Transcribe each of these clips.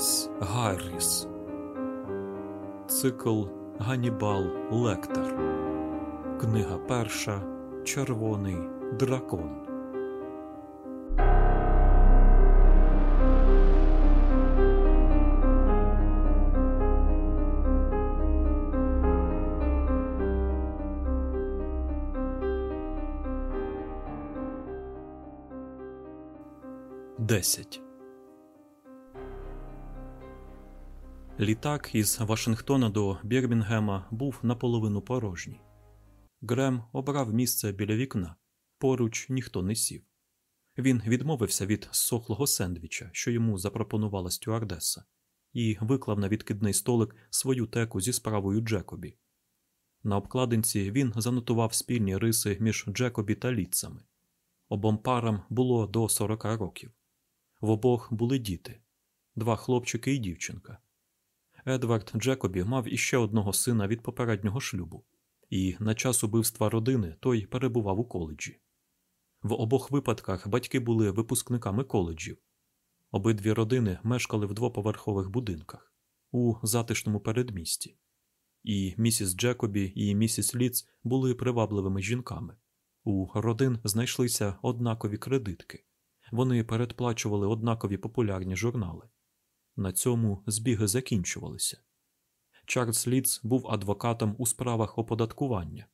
Томас Гарріс. Цикл Ганібал Лектор. Книга перша. Червоний дракон. Десять. Літак із Вашингтона до Бірмінгема був наполовину порожній. Грем обрав місце біля вікна, поруч ніхто не сів. Він відмовився від сохлого сендвіча, що йому запропонувала стюардеса, і виклав на відкидний столик свою теку зі справою Джекобі. На обкладинці він занотував спільні риси між Джекобі та літцами. Обом парам було до 40 років. В обох були діти два хлопчики і дівчинка. Едвард Джекобі мав іще одного сина від попереднього шлюбу, і на час убивства родини той перебував у коледжі. В обох випадках батьки були випускниками коледжів. Обидві родини мешкали в двоповерхових будинках у затишному передмісті, і місіс Джекобі і місіс Ліц були привабливими жінками. У родин знайшлися однакові кредитки. Вони передплачували однакові популярні журнали. На цьому збіги закінчувалися. Чарльз Ліц був адвокатом у справах оподаткування,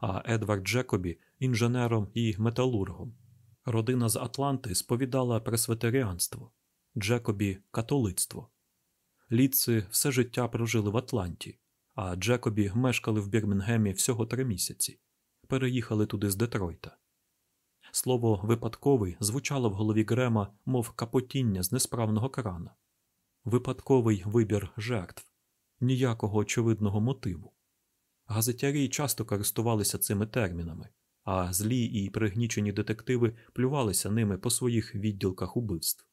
а Едвард Джекобі інженером і металургом. Родина з Атланти сповідала пресвитеріанство, Джекобі католицтво. Ліци все життя прожили в Атланті, а Джекобі мешкали в Бірмінгемі всього три місяці. Переїхали туди з Детройта. Слово випадковий звучало в голові Грема, мов капотіння з несправного крана. Випадковий вибір жертв, ніякого очевидного мотиву. Газетярі часто користувалися цими термінами, а злі і пригнічені детективи плювалися ними по своїх відділках убивств.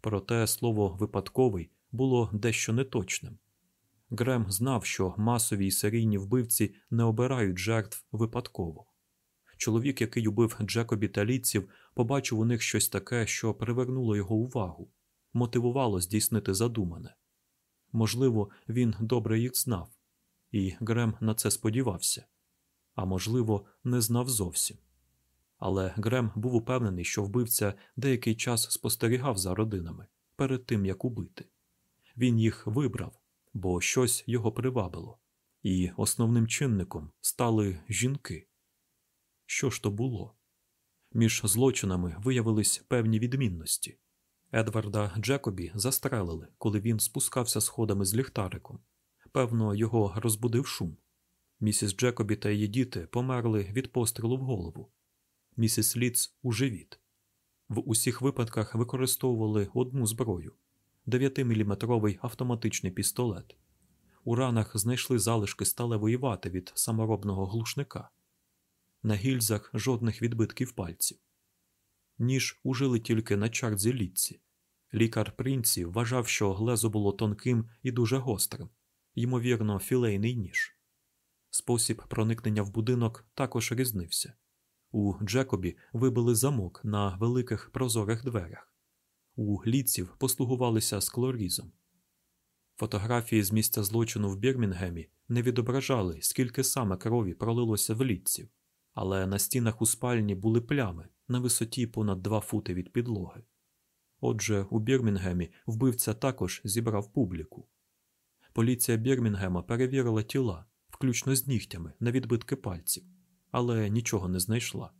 Проте слово випадковий було дещо неточним. Грем знав, що масові й серійні вбивці не обирають жертв випадково. Чоловік, який убив Джекобі та літців, побачив у них щось таке, що привернуло його увагу, мотивувало здійснити задумане. Можливо, він добре їх знав, і Грем на це сподівався, а можливо, не знав зовсім. Але Грем був упевнений, що вбивця деякий час спостерігав за родинами перед тим, як убити. Він їх вибрав, бо щось його привабило, і основним чинником стали жінки. Що ж то було? Між злочинами виявились певні відмінності. Едварда Джекобі застрелили, коли він спускався сходами з ліхтариком. Певно, його розбудив шум. Місіс Джекобі та її діти померли від пострілу в голову. Місіс Ліц у живіт. В усіх випадках використовували одну зброю 9-мм автоматичний пістолет. У ранах знайшли залишки сталевої вати від саморобного глушника. На гільзах жодних відбитків пальців. Ніж ужили тільки на чардзі літці. Лікар Принці вважав, що глезо було тонким і дуже гострим, ймовірно, філейний ніж. Спосіб проникнення в будинок також різнився. У Джекобі вибили замок на великих прозорих дверях, у літців послугувалися склорізом. Фотографії з місця злочину в Бірмінгемі не відображали, скільки саме крові пролилося в літців, але на стінах у спальні були плями на висоті понад два фути від підлоги. Отже, у Бірмінгемі вбивця також зібрав публіку. Поліція Бірмінгема перевірила тіла, включно з нігтями, на відбитки пальців, але нічого не знайшла.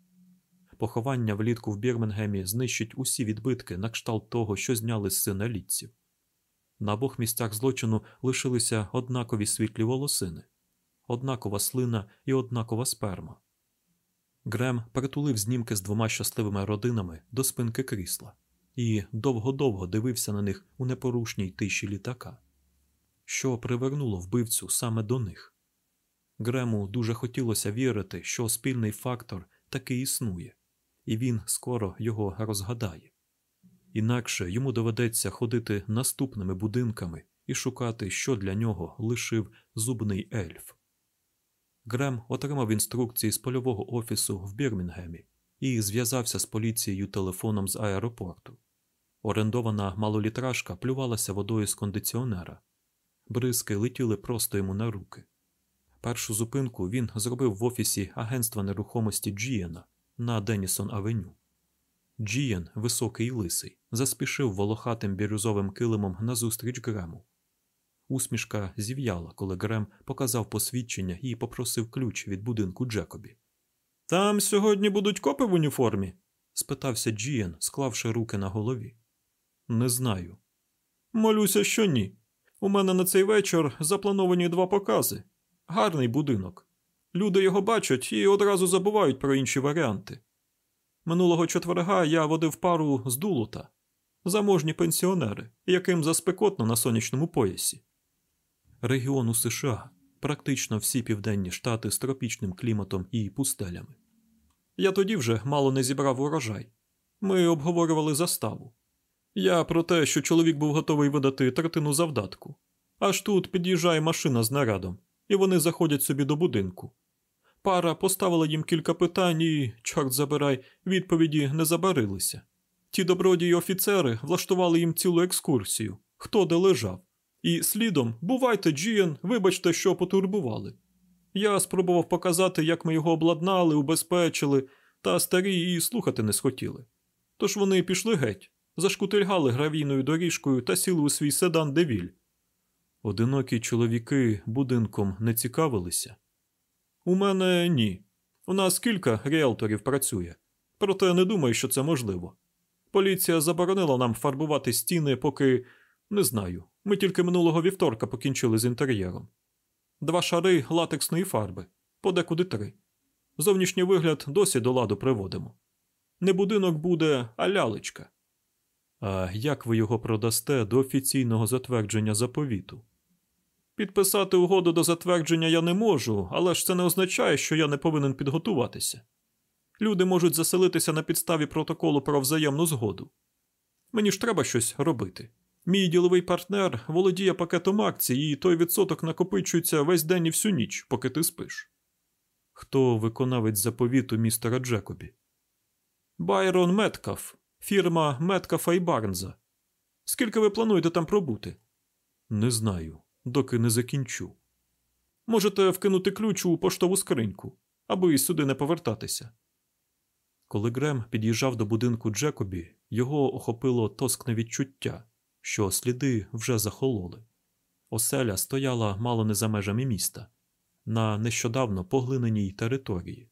Поховання влітку в Бірмінгемі знищить усі відбитки на кшталт того, що зняли з сина літців. На обох місцях злочину лишилися однакові світлі волосини, однакова слина і однакова сперма. Грем притулив знімки з двома щасливими родинами до спинки крісла і довго-довго дивився на них у непорушній тиші літака, що привернуло вбивцю саме до них. Грему дуже хотілося вірити, що спільний фактор таки існує, і він скоро його розгадає. Інакше йому доведеться ходити наступними будинками і шукати, що для нього лишив зубний ельф. Грем отримав інструкції з польового офісу в Бірмінгемі і зв'язався з поліцією телефоном з аеропорту. Орендована малолітражка плювалася водою з кондиціонера. Бризки летіли просто йому на руки. Першу зупинку він зробив в офісі агентства нерухомості Джієна на Денісон Авеню. Джієн, високий і лисий, заспішив волохатим бірюзовим килимом назустріч Грему. Усмішка зів'яла, коли Грем показав посвідчення і попросив ключ від будинку Джекобі. Там сьогодні будуть копи в уніформі? спитався Джієн, склавши руки на голові. Не знаю. Молюся, що ні. У мене на цей вечір заплановані два покази. Гарний будинок. Люди його бачать і одразу забувають про інші варіанти. Минулого четверга я водив пару з дулута, заможні пенсіонери, яким заспекотно на сонячному поясі. Регіон у США практично всі південні штати з тропічним кліматом і пустелями. Я тоді вже мало не зібрав урожай. Ми обговорювали заставу. Я про те, що чоловік був готовий видати третину завдатку. Аж тут під'їжджає машина з нарядом, і вони заходять собі до будинку. Пара поставила їм кілька питань і, чорт забирай, відповіді не забарилися. Ті добродії офіцери влаштували їм цілу екскурсію, хто де лежав. І слідом, бувайте, Джієн, вибачте, що потурбували. Я спробував показати, як ми його обладнали, убезпечили, та старі і слухати не схотіли. Тож вони пішли геть, зашкутильгали гравійною доріжкою та сіли у свій седан Девіль. Одинокі чоловіки будинком не цікавилися. У мене ні. У нас кілька ріелторів працює, проте не думаю, що це можливо. Поліція заборонила нам фарбувати стіни, поки не знаю. Ми тільки минулого вівторка покінчили з інтер'єром. Два шари латексної фарби, подекуди три. Зовнішній вигляд досі до ладу приводимо. Не будинок буде, а лялечка. А як ви його продасте до офіційного затвердження заповіту? Підписати угоду до затвердження я не можу, але ж це не означає, що я не повинен підготуватися. Люди можуть заселитися на підставі протоколу про взаємну згоду. Мені ж треба щось робити. Мій діловий партнер володіє пакетом акцій, і той відсоток накопичується весь день і всю ніч, поки ти спиш. Хто виконавець заповіту містера Джекобі? Байрон Меткаф, фірма Меткафа і Барнза. Скільки ви плануєте там пробути? Не знаю, доки не закінчу. Можете вкинути ключ у поштову скриньку, аби сюди не повертатися. Коли Грем під'їжджав до будинку Джекобі, його охопило тоскне відчуття, що сліди вже захололи. Оселя стояла мало не за межами міста, на нещодавно поглиненій території.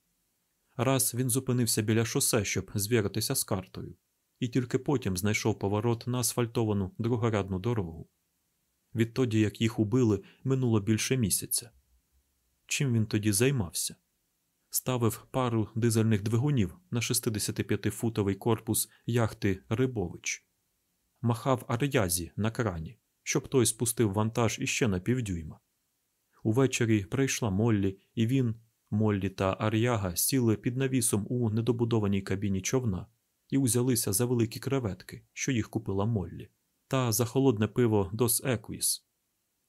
Раз він зупинився біля шосе, щоб звіритися з картою, і тільки потім знайшов поворот на асфальтовану другорядну дорогу. Відтоді, як їх убили, минуло більше місяця. Чим він тоді займався? Ставив пару дизельних двигунів на 65-футовий корпус яхти Рибович, махав ар'язі на крані, щоб той спустив вантаж іще на півдюйма. Увечері прийшла Моллі, і він, Моллі та Ар'яга сіли під навісом у недобудованій кабіні човна і узялися за великі креветки, що їх купила Моллі, та за холодне пиво Дос Еквіс.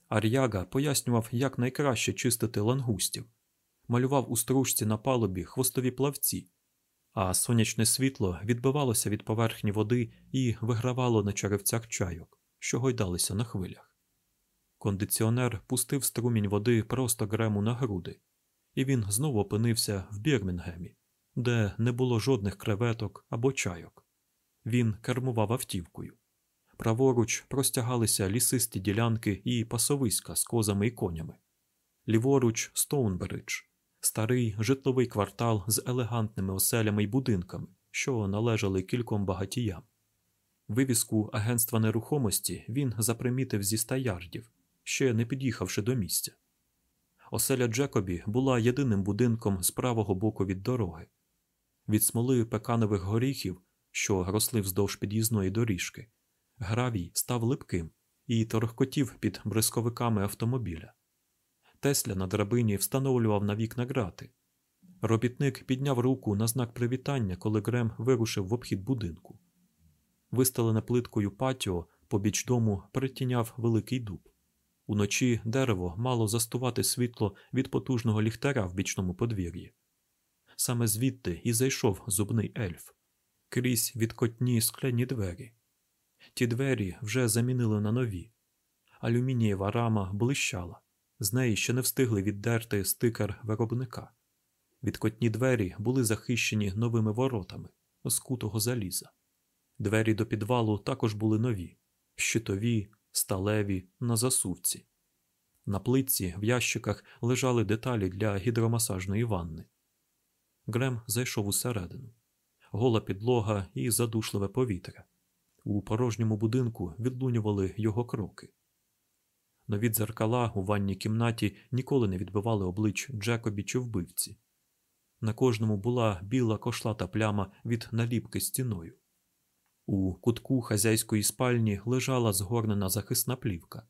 Ар'яга пояснював, як найкраще чистити лангустів, малював у стружці на палубі хвостові плавці, а сонячне світло відбивалося від поверхні води і вигравало на черевцях чайок, що гойдалися на хвилях. Кондиціонер пустив струмінь води просто грему на груди, і він знову опинився в Бірмінгемі, де не було жодних креветок або чайок. Він кермував автівкою. Праворуч простягалися лісисті ділянки і пасовиська з козами і конями. Ліворуч Стоунбридж, старий житловий квартал з елегантними оселями й будинками, що належали кільком багатіям. Вивіску агентства нерухомості він запримітив зі ста ярдів, ще не під'їхавши до місця. Оселя Джекобі була єдиним будинком з правого боку від дороги. Від смоли пеканових горіхів, що росли вздовж під'їзної доріжки, гравій став липким і торохкотів під бризковиками автомобіля. Тесля на драбині встановлював на вікна грати. Робітник підняв руку на знак привітання, коли Грем вирушив в обхід будинку. Вистелене плиткою патіо побіч дому притіняв великий дуб. Уночі дерево мало застувати світло від потужного ліхтаря в бічному подвір'ї. Саме звідти і зайшов зубний ельф крізь відкотні скляні двері. Ті двері вже замінили на нові. Алюмінієва рама блищала, з неї ще не встигли віддерти стикер виробника. Відкотні двері були захищені новими воротами з кутого заліза. Двері до підвалу також були нові, щитові, сталеві, на засувці. На плитці в ящиках лежали деталі для гідромасажної ванни. Грем зайшов усередину. Гола підлога і задушливе повітря. У порожньому будинку відлунювали його кроки. Нові дзеркала у ванній кімнаті ніколи не відбивали облич Джекобі чи вбивці. На кожному була біла кошлата пляма від наліпки стіною. У кутку хазяйської спальні лежала згорнена захисна плівка.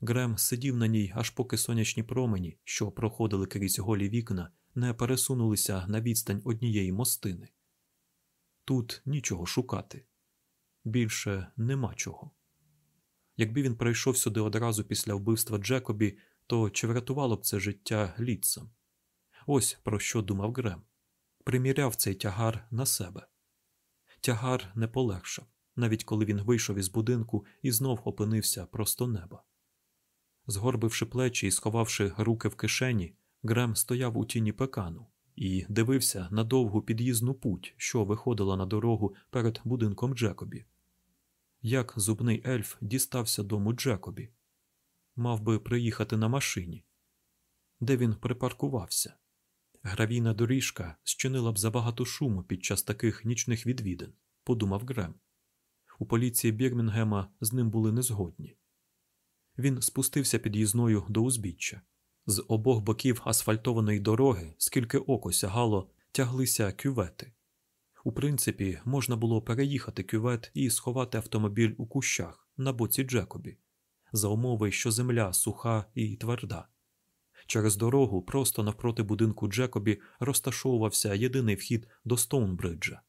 Грем сидів на ній, аж поки сонячні промені, що проходили крізь голі вікна, не пересунулися на відстань однієї мостини. Тут нічого шукати. Більше нема чого. Якби він прийшов сюди одразу після вбивства Джекобі, то чи врятувало б це життя літсам? Ось про що думав Грем. Приміряв цей тягар на себе. Тягар не полегшав, навіть коли він вийшов із будинку і знов опинився просто неба. Згорбивши плечі і сховавши руки в кишені, Грем стояв у тіні пекану і дивився на довгу під'їзну путь, що виходила на дорогу перед будинком Джекобі. Як зубний ельф дістався дому Джекобі? Мав би приїхати на машині. Де він припаркувався? Гравійна доріжка зчинила б забагато шуму під час таких нічних відвідин, подумав Грем. У поліції Бірмінгема з ним були незгодні. Він спустився під'їзною до узбіччя. З обох боків асфальтованої дороги, скільки око сягало, тяглися кювети. У принципі, можна було переїхати кювет і сховати автомобіль у кущах на боці Джекобі, за умови, що земля суха і тверда. Через дорогу, просто навпроти будинку Джекобі, розташовувався єдиний вхід до Стоунбриджа.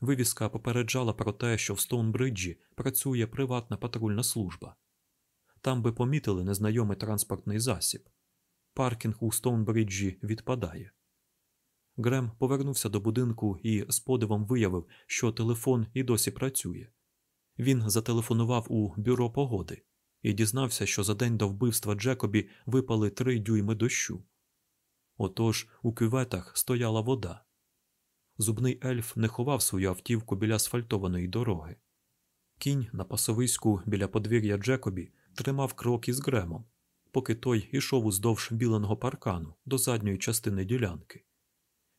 Вивіска попереджала про те, що в Стоунбриджі працює приватна патрульна служба. Там би помітили незнайомий транспортний засіб. Паркінг у Стоунбриджі відпадає. Грем повернувся до будинку і з подивом виявив, що телефон і досі працює. Він зателефонував у бюро погоди і дізнався, що за день до вбивства Джекобі випали три дюйми дощу. Отож у кюветах стояла вода. Зубний ельф не ховав свою автівку біля асфальтованої дороги. Кінь на пасовиську біля подвір'я Джекобі тримав крок із Гремом, поки той ішов уздовж біленого паркану до задньої частини ділянки.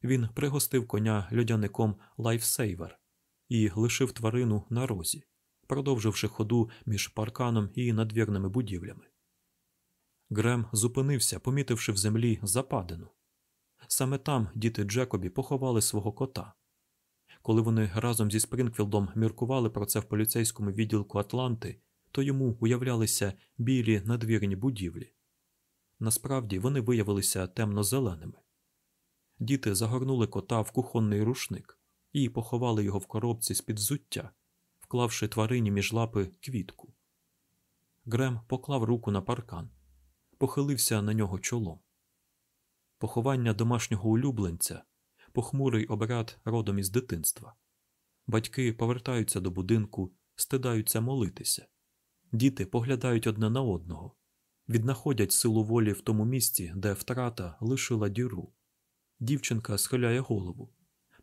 Він пригостив коня льодяником «Лайфсейвер» і лишив тварину на розі, продовживши ходу між парканом і надвірними будівлями. Грем зупинився, помітивши в землі западину. Саме там діти Джекобі поховали свого кота. Коли вони разом зі Спрингфілдом міркували про це в поліцейському відділку Атланти, то йому уявлялися білі надвірні будівлі. Насправді вони виявилися темно-зеленими. Діти загорнули кота в кухонний рушник і поховали його в коробці з під взуття, вклавши тварині між лапи квітку. Грем поклав руку на паркан, похилився на нього чолом. Поховання домашнього улюбленця, похмурий обряд родом із дитинства. Батьки повертаються до будинку, стидаються молитися. Діти поглядають одне на одного, віднаходять силу волі в тому місці, де втрата лишила діру. Дівчинка схиляє голову,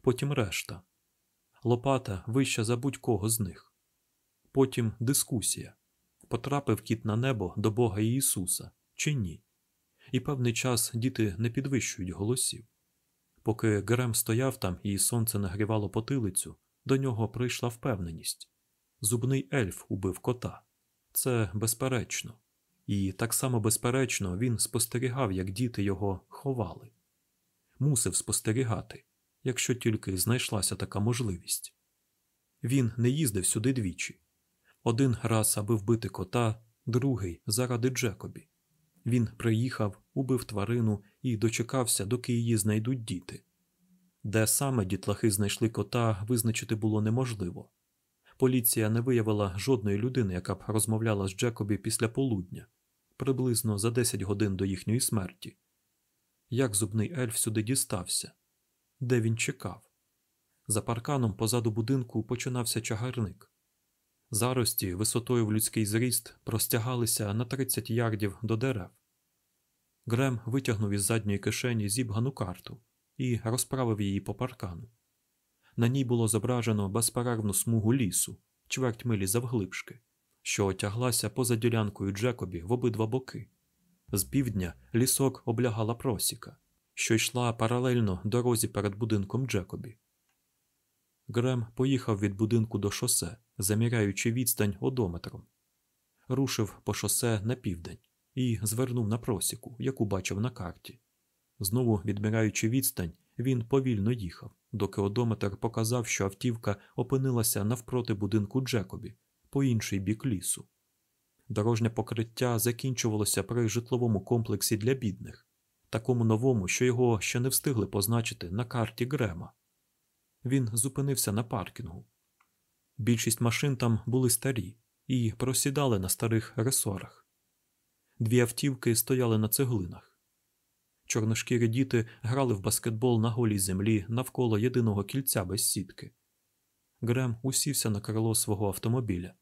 потім решта. Лопата вища за будь-кого з них. Потім дискусія потрапив кіт на небо до Бога Ісуса чи ні. І певний час діти не підвищують голосів. Поки Грем стояв там і сонце нагрівало потилицю, до нього прийшла впевненість зубний ельф убив кота. Це безперечно, і так само безперечно він спостерігав, як діти його ховали. Мусив спостерігати, якщо тільки знайшлася така можливість. Він не їздив сюди двічі один раз, аби вбити кота, другий заради Джекобі. Він приїхав, убив тварину і дочекався, доки її знайдуть діти. Де саме дітлахи знайшли кота, визначити було неможливо. Поліція не виявила жодної людини, яка б розмовляла з Джекобі після полудня, приблизно за 10 годин до їхньої смерті. Як зубний ельф сюди дістався? Де він чекав? За парканом позаду будинку починався чагарник. Зарості висотою в людський зріст простягалися на 30 ярдів до дерев. Грем витягнув із задньої кишені зібгану карту і розправив її по паркану. На ній було зображено безперервну смугу лісу, чверть милі завглибшки, що отяглася поза ділянкою Джекобі в обидва боки. З півдня лісок облягала просіка, що йшла паралельно дорозі перед будинком Джекобі. Грем поїхав від будинку до шосе, заміряючи відстань одометром. Рушив по шосе на південь і звернув на просіку, яку бачив на карті. Знову відмираючи відстань, він повільно їхав, доки одометр показав, що автівка опинилася навпроти будинку Джекобі, по інший бік лісу. Дорожнє покриття закінчувалося при житловому комплексі для бідних, такому новому, що його ще не встигли позначити на карті Грема. Він зупинився на паркінгу. Більшість машин там були старі і просідали на старих ресорах. Дві автівки стояли на цеглинах. Чорношкірі діти грали в баскетбол на голій землі навколо єдиного кільця без сітки. Грем усівся на крило свого автомобіля,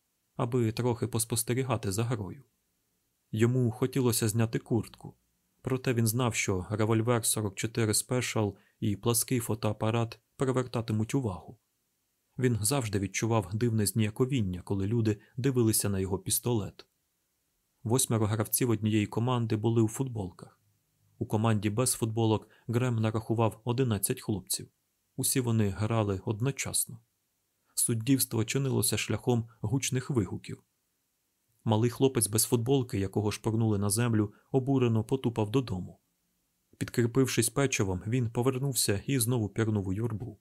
аби трохи поспостерігати за грою. Йому хотілося зняти куртку, проте він знав, що револьвер 44 Special і плаский фотоапарат привертатимуть увагу. Він завжди відчував дивне зніяковіння, коли люди дивилися на його пістолет. Восьмеро гравців однієї команди були у футболках. У команді без футболок Грем нарахував 11 хлопців. Усі вони грали одночасно. Суддівство чинилося шляхом гучних вигуків. Малий хлопець без футболки, якого шпорнули на землю, обурено потупав додому. Підкріпившись печивом, він повернувся і знову пірнув у юрбу.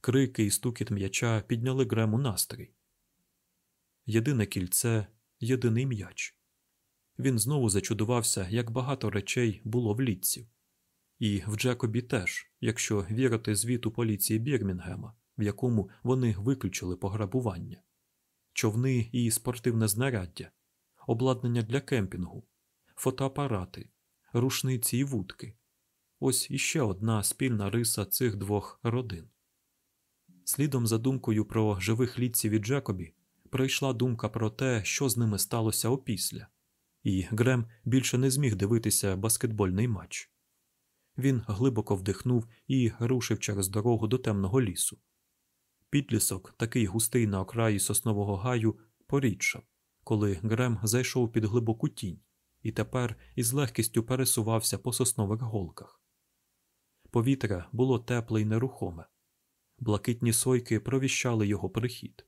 Крики і стукіт м'яча підняли Грему настрій. Єдине кільце, єдиний м'яч. Він знову зачудувався, як багато речей було в літців. І в Джекобі теж, якщо вірити звіту поліції Бірмінгема, в якому вони виключили пограбування, човни і спортивне знаряддя, обладнання для кемпінгу, фотоапарати, рушниці і вудки. Ось іще одна спільна риса цих двох родин. Слідом за думкою про живих літців і Джекобі прийшла думка про те, що з ними сталося опісля, і Грем більше не зміг дивитися баскетбольний матч. Він глибоко вдихнув і рушив через дорогу до темного лісу. Підлісок, такий густий на окраї соснового гаю, порідшав, коли Грем зайшов під глибоку тінь і тепер із легкістю пересувався по соснових голках. Повітря було тепле й нерухоме, блакитні сойки провіщали його прихід.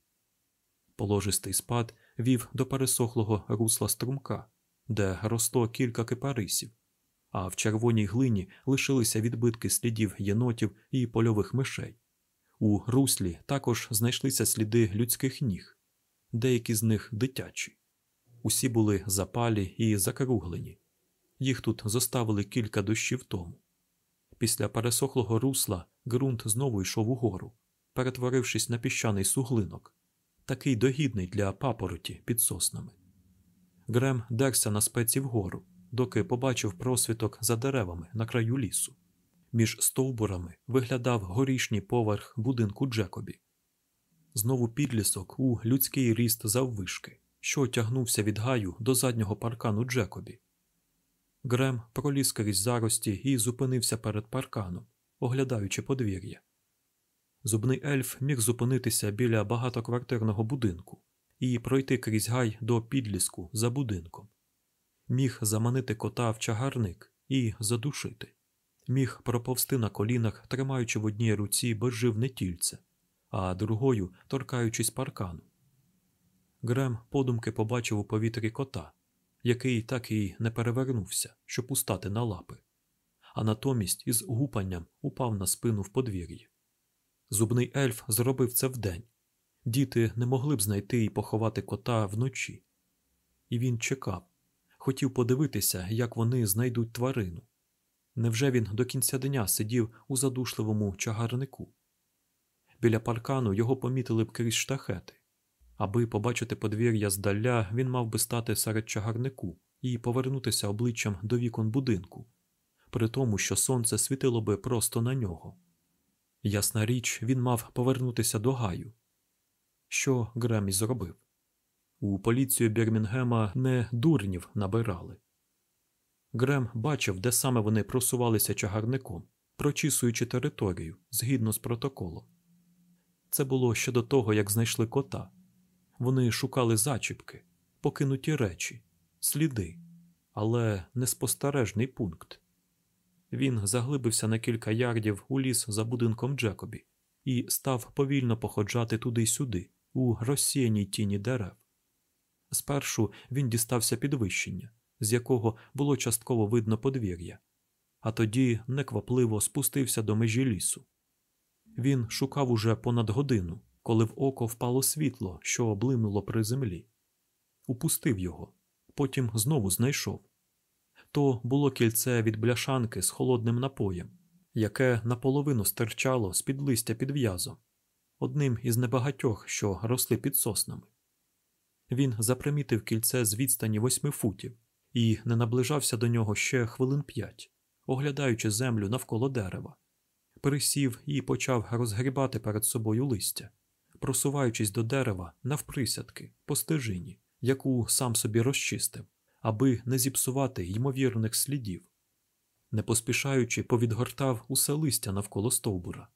Положистий спад вів до пересохлого русла струмка, де росло кілька кипарисів, а в червоній глині лишилися відбитки слідів єнотів і польових мишей. У руслі також знайшлися сліди людських ніг, деякі з них дитячі. Усі були запалі і закруглені. Їх тут зоставили кілька дощів тому. Після пересохлого русла ґрунт знову йшов угору, перетворившись на піщаний суглинок, такий догідний для папороті під соснами. Грем дерся на спеці вгору, доки побачив просвіток за деревами на краю лісу. Між стовбурами виглядав горішній поверх будинку Джекобі. Знову підлісок у людський ріст заввишки, що тягнувся від гаю до заднього паркану Джекобі. Грем проліз крізь зарості і зупинився перед парканом, оглядаючи подвір'я. Зубний ельф міг зупинитися біля багатоквартирного будинку і пройти крізь гай до підліску за будинком, міг заманити кота в чагарник і задушити, міг проповсти на колінах, тримаючи в одній руці безживне тільце, а другою торкаючись паркану. Грем подумки побачив у повітрі кота, який так і не перевернувся, щоб устати на лапи, а натомість із гупанням упав на спину в подвір'ї. Зубний ельф зробив це вдень. Діти не могли б знайти і поховати кота вночі. І він чекав, хотів подивитися, як вони знайдуть тварину. Невже він до кінця дня сидів у задушливому чагарнику? Біля паркану його помітили б крізь штахети. Аби побачити подвір'я здаля, він мав би стати серед чагарнику і повернутися обличчям до вікон будинку, при тому, що сонце світило би просто на нього. Ясна річ, він мав повернутися до гаю. що Грем і зробив. У поліцію Бірмінгема не дурнів набирали. Грем бачив, де саме вони просувалися чагарником, прочісуючи територію згідно з протоколом. Це було ще до того, як знайшли кота. Вони шукали зачіпки, покинуті речі, сліди, але неспостережний пункт. Він заглибився на кілька ярдів у ліс за будинком Джекобі і став повільно походжати туди-сюди, у розсіяній тіні дерев. Спершу він дістався підвищення, з якого було частково видно подвір'я, а тоді неквапливо спустився до межі лісу. Він шукав уже понад годину, коли в око впало світло, що облинуло при землі. Упустив його, потім знову знайшов. То було кільце від бляшанки з холодним напоєм, яке наполовину стирчало з під листя під в'язом, одним із небагатьох, що росли під соснами. Він запримітив кільце з відстані восьми футів і не наближався до нього ще хвилин п'ять, оглядаючи землю навколо дерева. Присів і почав розгрібати перед собою листя, просуваючись до дерева навприсядки, по стежині, яку сам собі розчистив, аби не зіпсувати ймовірних слідів. Не поспішаючи, повідгортав усе листя навколо стовбура.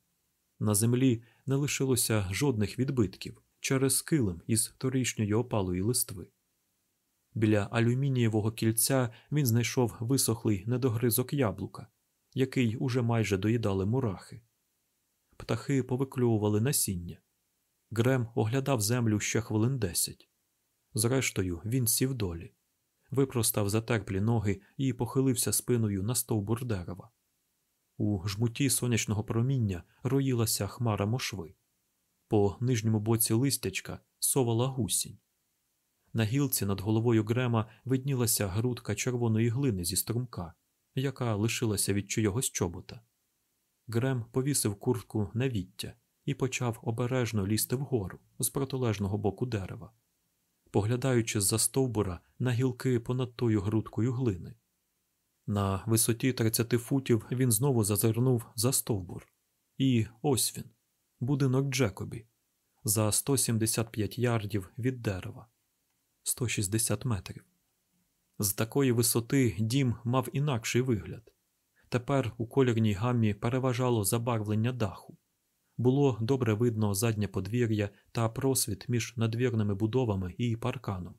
На землі не лишилося жодних відбитків через килим із торішньої опалої листви. Біля алюмінієвого кільця він знайшов висохлий недогризок яблука, який уже майже доїдали мурахи. Птахи повиклювували насіння. Грем оглядав землю ще хвилин десять. Зрештою, він сів долі, випростав затерплі ноги і похилився спиною на стовбур дерева. У жмуті сонячного проміння роїлася хмара мошви. По нижньому боці листячка совала гусінь. На гілці над головою Грема виднілася грудка червоної глини зі струмка, яка лишилася від чийогось чобота. Грем повісив куртку на віття і почав обережно лізти вгору з протилежного боку дерева, поглядаючи з-за стовбура на гілки понад тою грудкою глини. На висоті 30 футів він знову зазирнув за стовбур. І ось він, будинок Джекобі, за 175 ярдів від дерева, 160 метрів. З такої висоти дім мав інакший вигляд. Тепер у колірній гамі переважало забарвлення даху. Було добре видно заднє подвір'я та просвіт між надвірними будовами і парканом.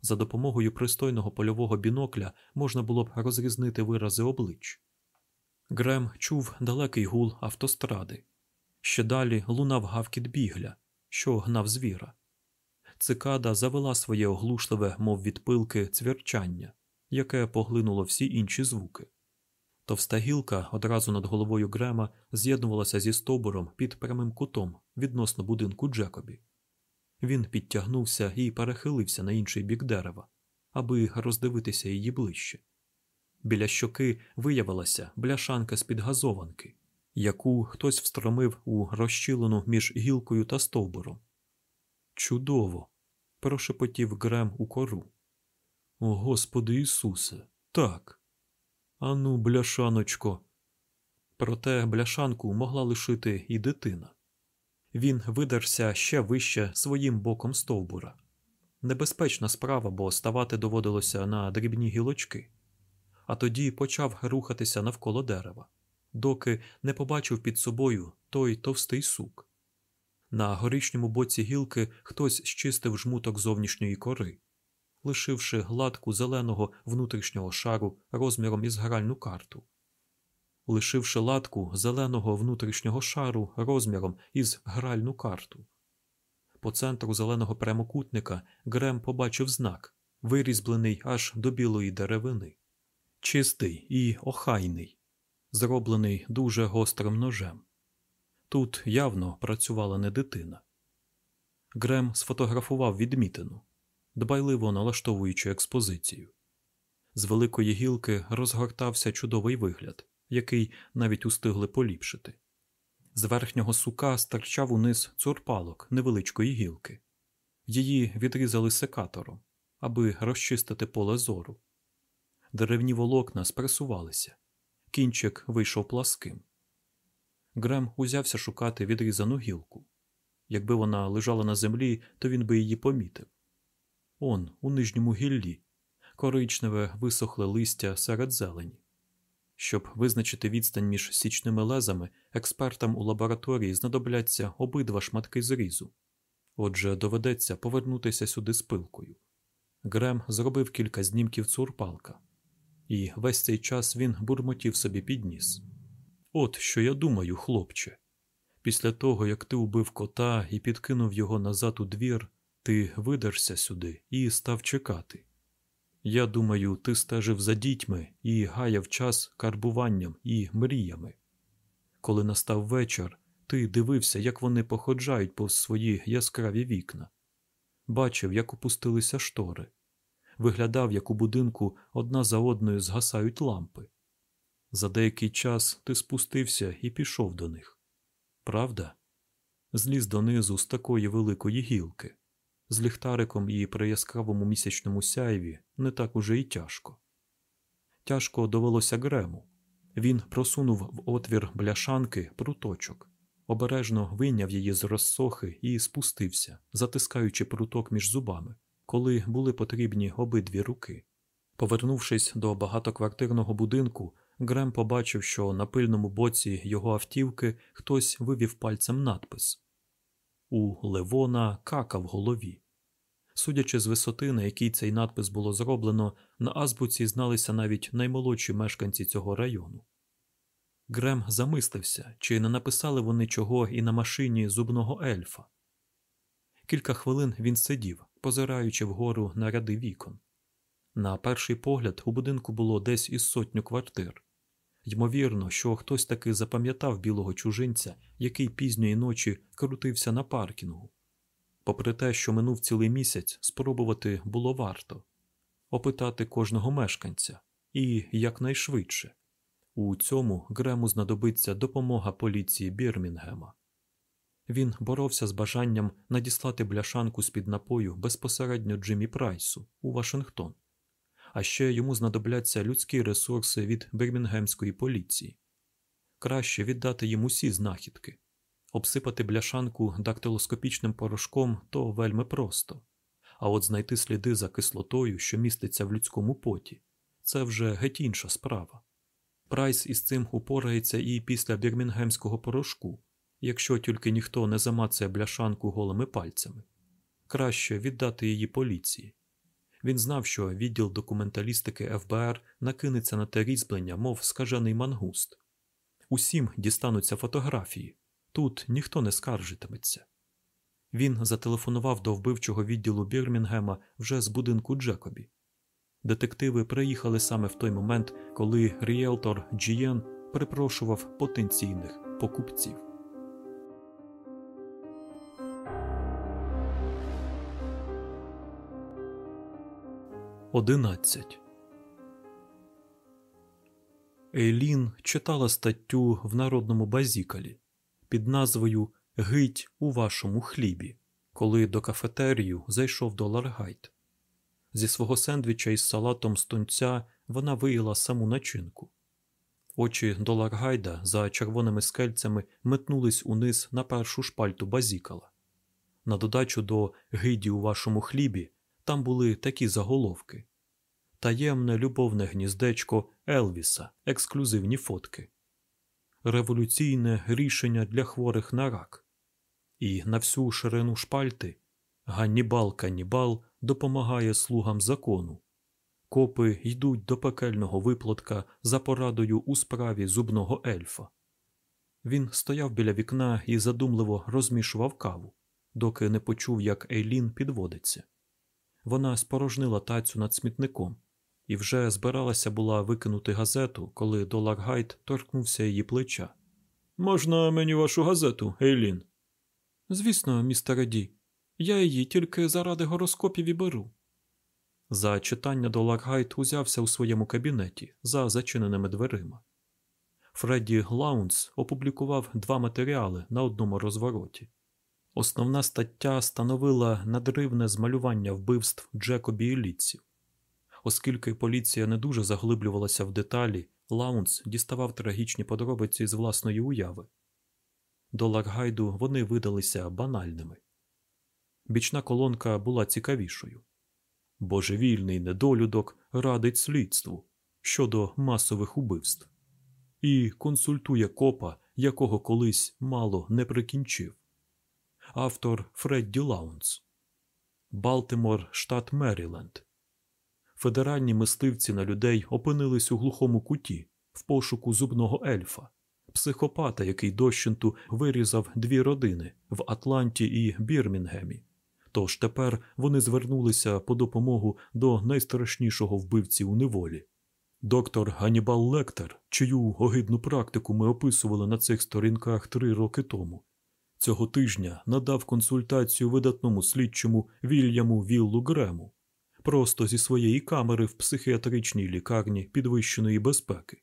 За допомогою пристойного польового бінокля можна було б розрізнити вирази облич. Грем чув далекий гул автостради. Ще далі лунав гавкіт бігля, що гнав звіра. Цикада завела своє оглушливе, мов від пилки, цвірчання, яке поглинуло всі інші звуки. Товста гілка одразу над головою Грема з'єднувалася зі стовбуром під прямим кутом відносно будинку Джекобі. Він підтягнувся і перехилився на інший бік дерева, аби роздивитися її ближче. Біля щоки виявилася бляшанка з під газованки, яку хтось встромив у розщілену між гілкою та стовбуром. Чудово! прошепотів Грем у кору. О Господи Ісусе, так. Ану, бляшаночко. Проте бляшанку могла лишити і дитина. Він видерся ще вище своїм боком стовбура. Небезпечна справа, бо ставати доводилося на дрібні гілочки, а тоді почав рухатися навколо дерева, доки не побачив під собою той товстий сук. На горішньому боці гілки хтось щистив жмуток зовнішньої кори, лишивши гладку зеленого внутрішнього шару розміром із гральну карту лишивши латку зеленого внутрішнього шару розміром із гральну карту. По центру зеленого прямокутника Грем побачив знак, вирізблений аж до білої деревини, чистий і охайний, зроблений дуже гострим ножем. Тут явно працювала не дитина. Грем сфотографував відмітину, дбайливо налаштовуючи експозицію. З великої гілки розгортався чудовий вигляд який навіть устигли поліпшити. З верхнього сука стирчав униз цурпалок невеличкої гілки. Її відрізали секатором, аби розчистити поле зору. Деревні волокна спресувалися. Кінчик вийшов пласким. Грем узявся шукати відрізану гілку. Якби вона лежала на землі, то він би її помітив. Он, у нижньому гіллі, коричневе висохле листя серед зелені. Щоб визначити відстань між січними лезами, експертам у лабораторії знадобляться обидва шматки зрізу. Отже, доведеться повернутися сюди з пилкою. Грем зробив кілька знімків цурпалка, і весь цей час він бурмотів собі підніс. От що я думаю, хлопче. Після того, як ти убив кота і підкинув його назад у двір, ти видерся сюди і став чекати. Я думаю, ти стежив за дітьми і гаяв час карбуванням і мріями. Коли настав вечір, ти дивився, як вони походжають повз свої яскраві вікна, бачив, як опустилися штори, виглядав, як у будинку одна за одною згасають лампи. За деякий час ти спустився і пішов до них. Правда? Зліз донизу з такої великої гілки з ліхтариком і при яскравому місячному сяйві не так уже й тяжко. Тяжко довелося Грему. Він просунув в отвір бляшанки пруточок, обережно вийняв її з розсохи і спустився, затискаючи пруток між зубами, коли були потрібні обидві руки. Повернувшись до багатоквартирного будинку, Грем побачив, що на пильному боці його автівки хтось вивів пальцем надпис у Левона кака в голові. Судячи з висоти, на якій цей надпис було зроблено, на азбуці зналися навіть наймолодші мешканці цього району. Грем замислився, чи не написали вони чого і на машині зубного ельфа. Кілька хвилин він сидів, позираючи вгору на ряди вікон. На перший погляд, у будинку було десь із сотню квартир. Ймовірно, що хтось таки запам'ятав білого чужинця, який пізньої ночі крутився на паркінгу. Попри те, що минув цілий місяць, спробувати було варто опитати кожного мешканця і якнайшвидше. У цьому Грему знадобиться допомога поліції Бірмінгема. Він боровся з бажанням надіслати бляшанку з під напою безпосередньо Джиммі Прайсу у Вашингтон а ще йому знадобляться людські ресурси від Бірмінгемської поліції. Краще віддати їм усі знахідки, обсипати бляшанку дактилоскопічним порошком то вельми просто, а от знайти сліди за кислотою, що міститься в людському поті, це вже геть інша справа. Прайс із цим упорається і після бірмінгемського порошку, якщо тільки ніхто не замацає бляшанку голими пальцями. Краще віддати її поліції. Він знав, що відділ документалістики ФБР накинеться на те різьблення, мов скажений мангуст. Усім дістануться фотографії, тут ніхто не скаржитиметься. Він зателефонував до вбивчого відділу Бірмінгема вже з будинку Джекобі. Детективи приїхали саме в той момент, коли ріелтор Джієн припрошував потенційних покупців. 11. Ейлін читала статтю в народному базікалі під назвою Гить у вашому хлібі, коли до кафетерію зайшов Доларгайт. Зі свого сендвіча із салатом з тунця вона виїла саму начинку. Очі Доларгайда за червоними скельцями метнулись униз на першу шпальту базікала. На додачу до гиді у вашому хлібі там були такі заголовки: Таємне любовне гніздечко Елвіса, ексклюзивні фотки, революційне рішення для хворих на рак. І на всю ширину шпальти Ганнібал Канібал допомагає слугам закону. Копи йдуть до пекельного виплодка за порадою у справі зубного ельфа. Він стояв біля вікна і задумливо розмішував каву, доки не почув, як Ейлін підводиться. Вона спорожнила тацю над смітником і вже збиралася була викинути газету, коли Доларгайд торкнувся її плеча. Можна мені вашу газету, Ейлін? Звісно, містере Ді. Я її тільки заради гороскопів і беру. За читання Доларгайд узявся у своєму кабінеті за зачиненими дверима. Фредді Лаундс опублікував два матеріали на одному розвороті. Основна стаття становила надривне змалювання вбивств Джекобі і Літсів. Оскільки поліція не дуже заглиблювалася в деталі, Лаундс діставав трагічні подробиці з власної уяви. Доларгайду вони видалися банальними. Бічна колонка була цікавішою. Божевільний недолюдок радить слідству щодо масових убивств і консультує копа, якого колись мало не прикінчив. Автор Фредді Лаундс. Балтимор, штат Меріленд. Федеральні мисливці на людей опинились у глухому куті в пошуку зубного ельфа, психопата, який дощенту вирізав дві родини в Атланті і Бірмінгемі. Тож тепер вони звернулися по допомогу до найстрашнішого вбивці у неволі. Доктор Ганібал Лектор, чию огидну практику ми описували на цих сторінках три роки тому, цього тижня надав консультацію видатному слідчому Вільяму Віллу Грему просто зі своєї камери в психіатричній лікарні підвищеної безпеки.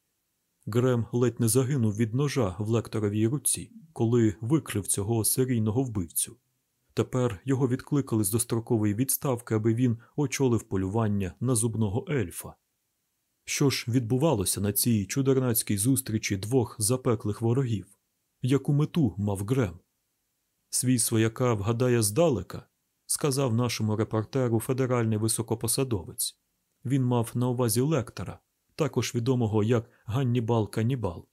Грем ледь не загинув від ножа в лекторовій руці, коли викрив цього серійного вбивцю. Тепер його відкликали з дострокової відставки, аби він очолив полювання на зубного ельфа. Що ж відбувалося на цій чудернацькій зустрічі двох запеклих ворогів? Яку мету мав Грем? Свій свояка вгадає здалека, сказав нашому репортеру федеральний високопосадовець. Він мав на увазі лектора, також відомого як Ганнібал Канібал,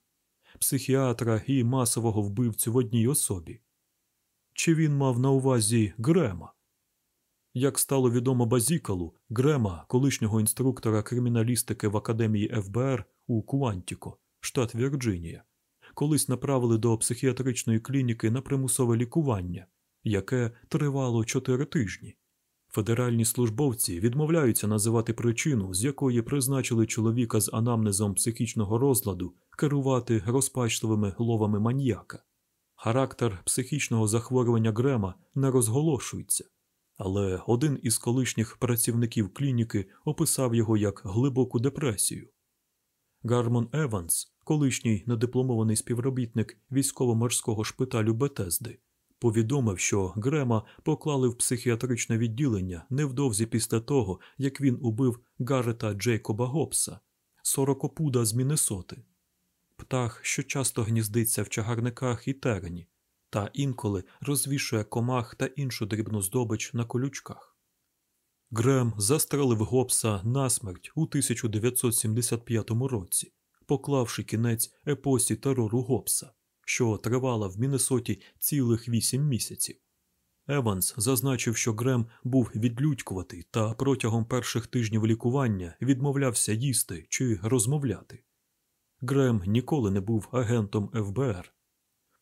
психіатра і масового вбивцю в одній особі. Чи він мав на увазі Грема? Як стало відомо Базікалу, Грема, колишнього інструктора криміналістики в академії ФБР у Куантіко, штат Вірджинія, колись направили до психіатричної клініки на примусове лікування, яке тривало чотири тижні. Федеральні службовці відмовляються називати причину, з якої призначили чоловіка з анамнезом психічного розладу керувати розпачливими ловами маньяка. Характер психічного захворювання Грема не розголошується, але один із колишніх працівників клініки описав його як глибоку депресію. Гармон Еванс, колишній недипломований співробітник військово-морського шпиталю Бетезди, повідомив, що Грема поклали в психіатричне відділення невдовзі після того, як він убив Гарета Джейкоба Гобса, сорокопуда з Міннесоти. Птах, що часто гніздиться в чагарниках і терені, та інколи розвішує комах та іншу дрібну здобич на колючках. Грем застрелив Гобса насмерть у 1975 році, поклавши кінець епосі терору Гобса, що тривала в Міннесоті цілих вісім місяців. Еванс зазначив, що Грем був відлюдькуватий та протягом перших тижнів лікування відмовлявся їсти чи розмовляти. Грем ніколи не був агентом ФБР.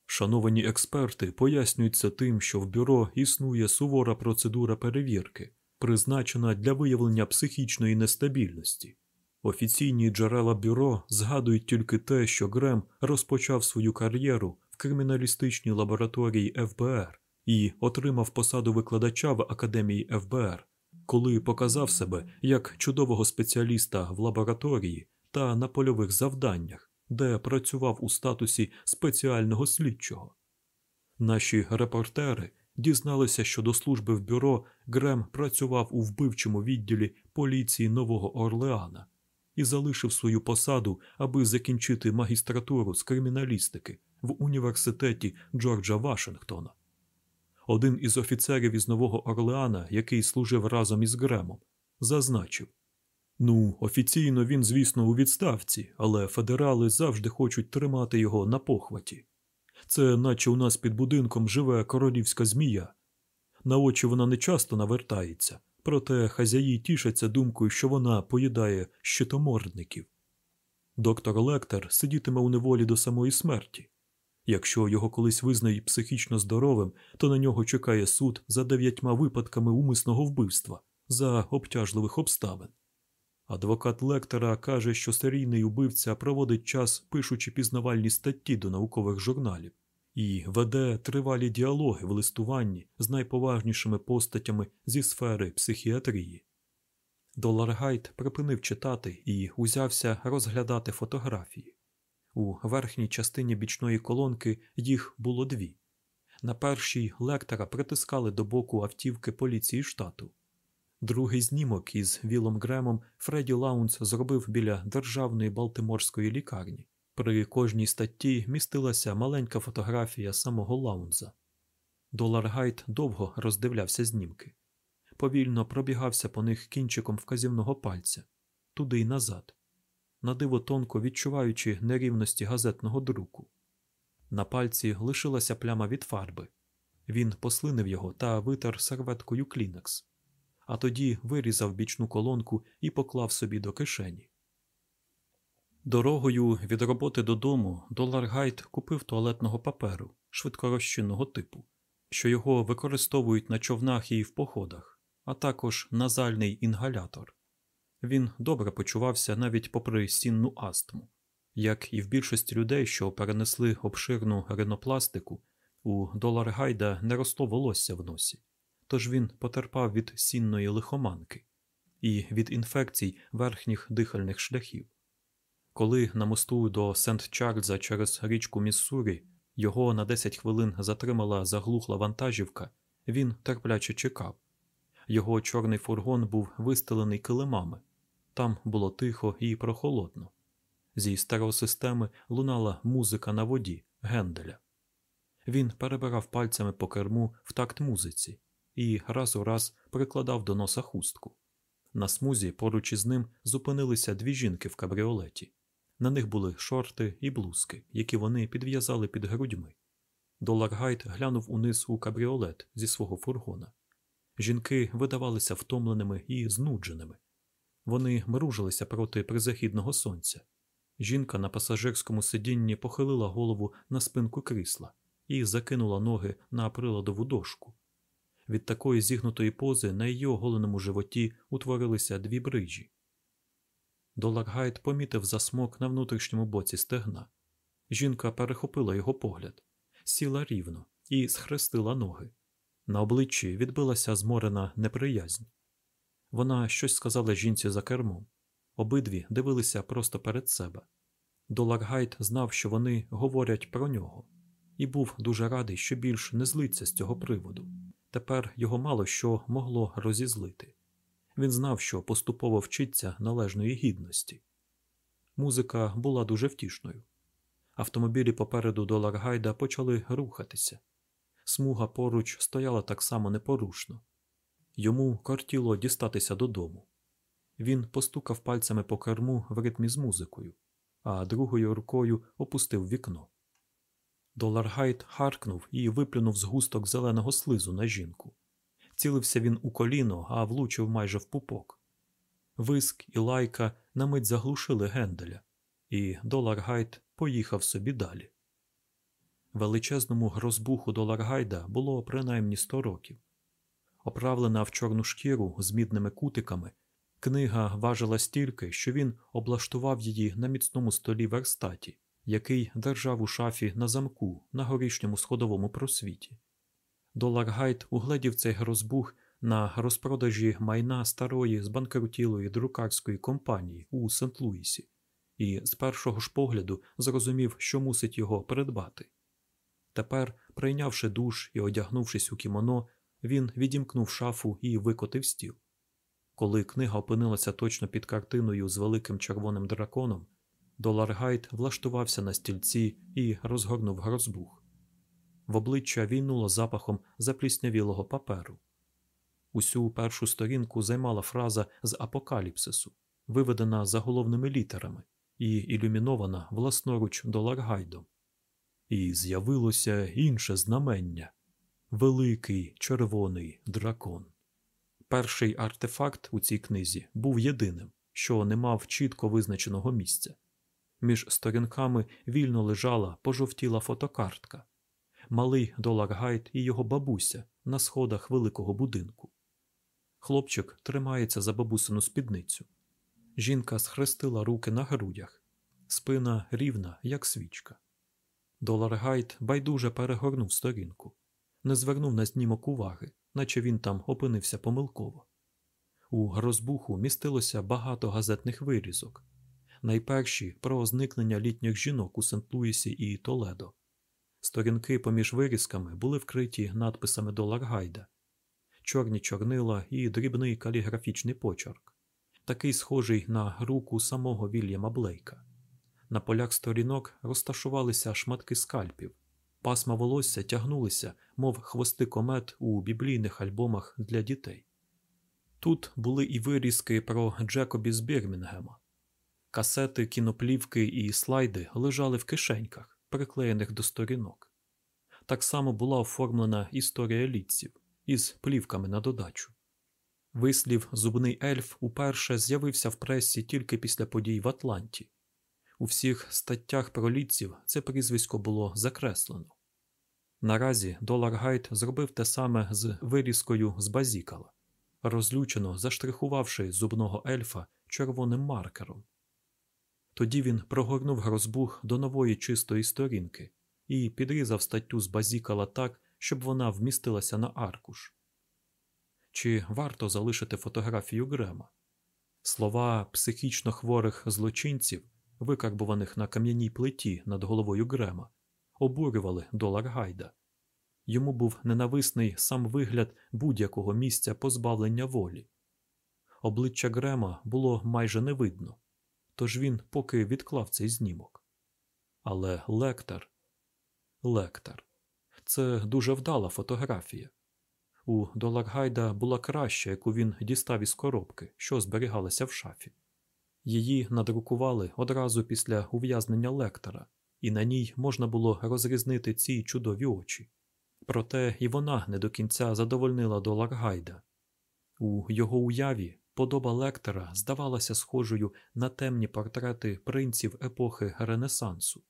Шановані експерти пояснюють це тим, що в бюро існує сувора процедура перевірки, призначена для виявлення психічної нестабільності. Офіційні джерела бюро згадують тільки те, що Грем розпочав свою кар'єру в криміналістичній лабораторії ФБР і отримав посаду викладача в академії ФБР, коли показав себе як чудового спеціаліста в лабораторії та на польових завданнях, де працював у статусі спеціального слідчого. Наші репортери дізналися, що до служби в бюро Грем працював у вбивчому відділі поліції Нового Орлеана і залишив свою посаду, аби закінчити магістратуру з криміналістики в університеті Джорджа Вашингтона. Один із офіцерів із Нового Орлеана, який служив разом із Гремом, зазначив Ну, офіційно він, звісно, у відставці, але федерали завжди хочуть тримати його на похваті. Це наче у нас під будинком живе королівська змія. На очі вона не часто навертається, проте хазяї тішаться думкою, що вона поїдає щитомордників. Доктор Лектор сидітиме у неволі до самої смерті. Якщо його колись визнають психічно здоровим, то на нього чекає суд за дев'ятьма випадками умисного вбивства за обтяжливих обставин. Адвокат лектора каже, що серійний убивця проводить час, пишучи пізнавальні статті до наукових журналів, і веде тривалі діалоги в листуванні з найповажнішими постатями зі сфери психіатрії. Доларгайд припинив читати і узявся розглядати фотографії. У верхній частині бічної колонки їх було дві. На першій лектора притискали до боку автівки поліції штату. Другий знімок із Вілом Гремом Фредді Лаундс зробив біля державної Балтиморської лікарні, При кожній статті містилася маленька фотографія самого Лаундса. Доларгайд довго роздивлявся знімки, повільно пробігався по них кінчиком вказівного пальця, туди й назад, надиво тонко відчуваючи нерівності газетного друку. На пальці лишилася пляма від фарби. Він послинив його та витер серветкою клінекс, а тоді вирізав бічну колонку і поклав собі до кишені. Дорогою від роботи додому Доларгайд купив туалетного паперу швидкорозчинного типу, що його використовують на човнах і в походах, а також назальний інгалятор. Він добре почувався навіть попри сінну астму. Як і в більшості людей, що перенесли обширну ринопластику, у Доларгайда не росло волосся в носі, тож він потерпав від сінної лихоманки і від інфекцій верхніх дихальних шляхів. Коли на мосту до Сент-Чарльза через річку Міссурі його на 10 хвилин затримала заглухла вантажівка, він терпляче чекав. Його чорний фургон був вистелений килимами. Там було тихо і прохолодно. Зі стереосистеми лунала музика на воді Генделя. Він перебирав пальцями по керму в такт музиці і раз у раз прикладав до носа хустку. На смузі поруч із ним зупинилися дві жінки в кабріолеті. На них були шорти і блузки, які вони підв'язали під грудьми. Долар Гайт глянув униз у кабріолет зі свого фургона. Жінки видавалися втомленими і знудженими. Вони мружилися проти призахідного сонця. Жінка на пасажирському сидінні похилила голову на спинку крісла і закинула ноги на приладову дошку. Від такої зігнутої пози на її оголеному животі утворилися дві бриджі. Доларгайт помітив засмок на внутрішньому боці стегна. Жінка перехопила його погляд, сіла рівно і схрестила ноги. На обличчі відбилася зморена неприязнь. Вона щось сказала жінці за кермом. Обидві дивилися просто перед себе. Доларгайт знав, що вони говорять про нього, і був дуже радий, що більш не злиться з цього приводу. Тепер його мало що могло розізлити. Він знав, що поступово вчиться належної гідності. Музика була дуже втішною. Автомобілі попереду до Ларгайда почали рухатися. Смуга поруч стояла так само непорушно. Йому кортіло дістатися додому. Він постукав пальцями по керму в ритмі з музикою, а другою рукою опустив вікно. Доларгайт харкнув і виплюнув згусток зеленого слизу на жінку. Цілився він у коліно, а влучив майже в пупок. Виск і лайка на мить заглушили Генделя, і Доларгайт поїхав собі далі. Величезному грозбуху Доларгайда було принаймні сто років. Оправлена в чорну шкіру з мідними кутиками, книга важила стільки, що він облаштував її на міцному столі верстаті, який держав у шафі на замку на горішньому сходовому просвіті. Доларгайт угледів цей грозбух на розпродажі майна старої збанкрутілої друкарської компанії у Сент-Луісі і з першого ж погляду зрозумів, що мусить його придбати. Тепер, прийнявши душ і одягнувшись у кімоно, він відімкнув шафу і викотив стіл. Коли книга опинилася точно під картиною з великим червоним драконом, Доларгайт влаштувався на стільці і розгорнув грозбух. В обличчя війнуло запахом запліснявілого паперу. Усю першу сторінку займала фраза з апокаліпсису, виведена заголовними літерами і ілюмінована власноруч Доларгайдом. І з'явилося інше знамення великий червоний дракон. Перший артефакт у цій книзі був єдиним, що не мав чітко визначеного місця. Між сторінками вільно лежала пожовтіла фотокартка, малий Доларгайт і його бабуся на сходах великого будинку. Хлопчик тримається за бабусину спідницю. Жінка схрестила руки на грудях, спина рівна, як свічка. Доларгайт байдуже перегорнув сторінку, не звернув на знімок уваги, наче він там опинився помилково. У грозбуху містилося багато газетних вирізок. Найперші про зникнення літніх жінок у Сент-Луісі і Толедо. Сторінки поміж вирізками були вкриті надписами Доларгайда, чорні чорнила і дрібний каліграфічний почерк, такий схожий на руку самого Вільяма Блейка. На полях сторінок розташувалися шматки скальпів, пасма волосся тягнулися, мов хвости комет у біблійних альбомах для дітей. Тут були і вирізки про Джекобі з Бірмінгема. Касети, кіноплівки і слайди лежали в кишеньках, приклеєних до сторінок. Так само була оформлена історія Літсів із плівками на додачу. Вислів зубний ельф уперше з'явився в пресі тільки після подій в Атланті. У всіх статтях про Літсів це прізвисько було закреслено. Наразі Доларгайд зробив те саме з вирізкою з «Базікала», розлючено заштрихувавши зубного ельфа червоним маркером. Тоді він прогорнув грозбух до нової чистої сторінки і підрізав статтю з базікала так, щоб вона вмістилася на аркуш. Чи варто залишити фотографію Грема? Слова психічно хворих злочинців, викарбуваних на кам'яній плиті над головою Грема, обурювали долар Гайда. Йому був ненависний сам вигляд будь-якого місця позбавлення волі. Обличчя Грема було майже не видно, тож він поки відклав цей знімок. Але лектор, лектор, це дуже вдала фотографія. У Доларгайда була краща, яку він дістав із коробки, що зберігалася в шафі. Її надрукували одразу після ув'язнення лектора, і на ній можна було розрізнити ці чудові очі. Проте і вона не до кінця задовольнила Доларгайда. У його уяві подоба лектора здавалася схожою на темні портрети принців епохи Ренесансу.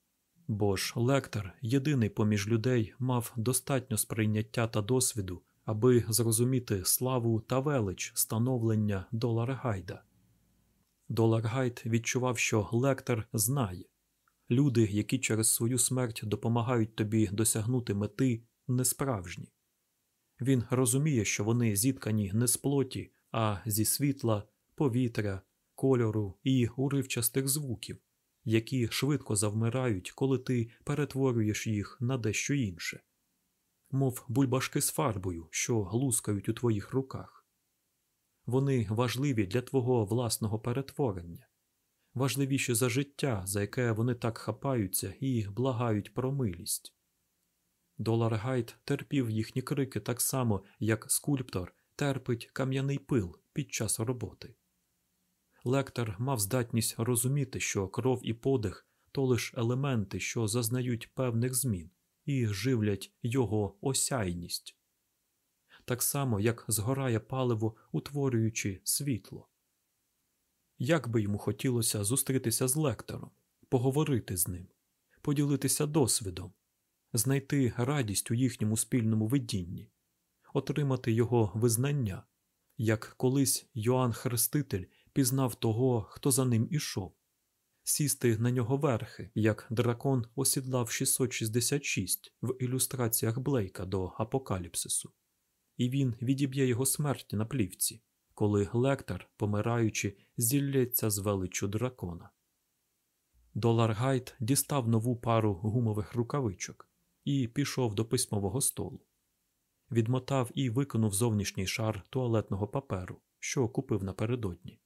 Бо ж лектор, єдиний поміж людей, мав достатньо сприйняття та досвіду, аби зрозуміти славу та велич становлення Доларгайда. Доларгайд відчував, що лектор знає люди, які через свою смерть допомагають тобі досягнути мети, несправжні. Він розуміє, що вони зіткані не з плоті, а зі світла, повітря, кольору і уривчастих звуків, які швидко завмирають, коли ти перетворюєш їх на дещо інше, мов бульбашки з фарбою, що глускають у твоїх руках. Вони важливі для твого власного перетворення, важливіші за життя, за яке вони так хапаються і благають про милість. Доларгайт терпів їхні крики так само, як скульптор терпить кам'яний пил під час роботи. Лектор мав здатність розуміти, що кров і подих то лиш елементи, що зазнають певних змін і живлять його осяйність, так само, як згорає паливо, утворюючи світло. Як би йому хотілося зустрітися з лектором, поговорити з ним, поділитися досвідом, знайти радість у їхньому спільному видінні, отримати його визнання, як колись Йоанн Хреститель пізнав того, хто за ним ішов, сісти на нього верхи, як дракон осідлав 666 в ілюстраціях Блейка до Апокаліпсису, і він відіб'є його смерть на плівці, коли лектор, помираючи, зілється з величчю дракона. Доларгайт дістав нову пару гумових рукавичок і пішов до письмового столу. Відмотав і викинув зовнішній шар туалетного паперу, що купив напередодні.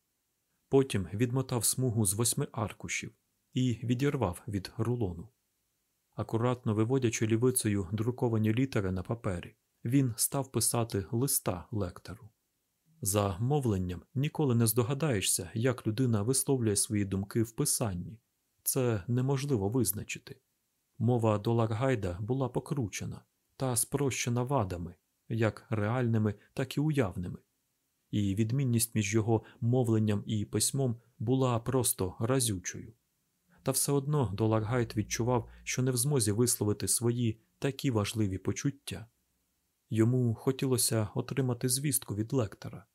Потім відмотав смугу з восьми аркушів і відірвав від рулону. Акуратно виводячи лівицею друковані літери на папері, він став писати листа лектору. За мовленням ніколи не здогадаєшся, як людина висловлює свої думки в писанні. Це неможливо визначити. Мова Доларгайда була покручена та спрощена вадами, як реальними, так і уявними, і відмінність між його мовленням і письмом була просто разючою. Та все одно Доларгайд відчував, що не в змозі висловити свої такі важливі почуття. Йому хотілося отримати звістку від лектора.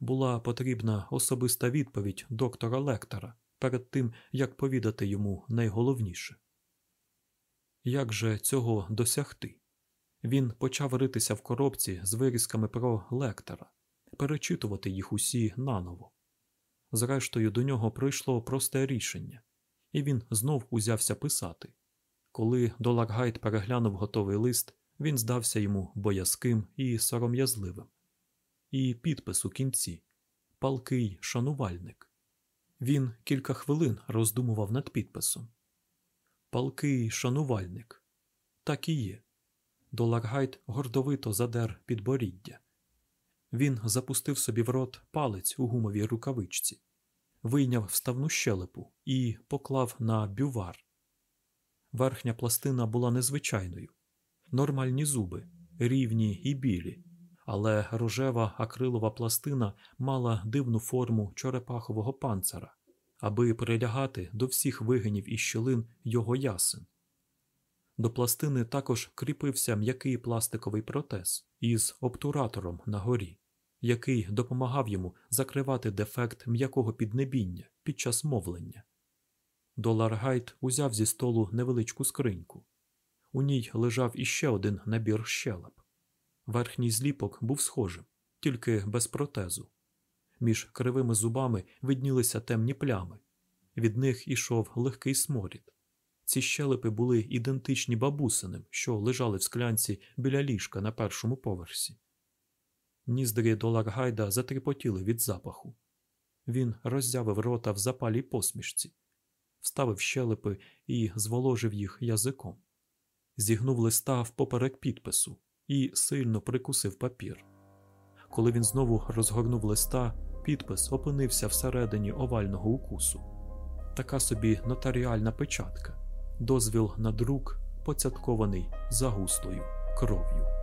Була потрібна особиста відповідь доктора Лектора перед тим, як повідати йому найголовніше. Як же цього досягти? Він почав ритися в коробці з вирізками про лектора, перечитувати їх усі наново. Зрештою, до нього прийшло просте рішення, і він знов узявся писати. Коли Доларгайт переглянув готовий лист, він здався йому боязким і сором'язливим. І підпис у кінці палкий шанувальник. Він кілька хвилин роздумував над підписом. Палкий шанувальник. Так і є. Доларгайт гордовито задер підборіддя. Він запустив собі в рот палець у гумовій рукавичці, вийняв вставну щелепу і поклав на бювар. Верхня пластина була незвичайною, нормальні зуби, рівні і білі, але рожева акрилова пластина мала дивну форму черепахового панцира, аби прилягати до всіх вигинів і щілин його ясен. До пластини також кріпився м'який пластиковий протез із обтуратором на горі, який допомагав йому закривати дефект м'якого піднебіння під час мовлення. Доларгайт узяв зі столу невеличку скриньку. У ній лежав іще один набір щелеп. Верхній зліпок був схожим, тільки без протезу. Між кривими зубами виднілися темні плями. Від них ішов легкий сморід. Ці щелепи були ідентичні бабусиним, що лежали в склянці біля ліжка на першому поверсі. Ніздрі Доларгайда затріпотіли від запаху. Він роззявив рота в запалій посмішці, вставив щелепи і зволожив їх язиком, зігнув листа впоперек підпису і сильно прикусив папір. Коли він знову розгорнув листа, підпис опинився всередині овального укусу. Така собі нотаріальна печатка, дозвіл на друк, поцяткований загустою кров'ю.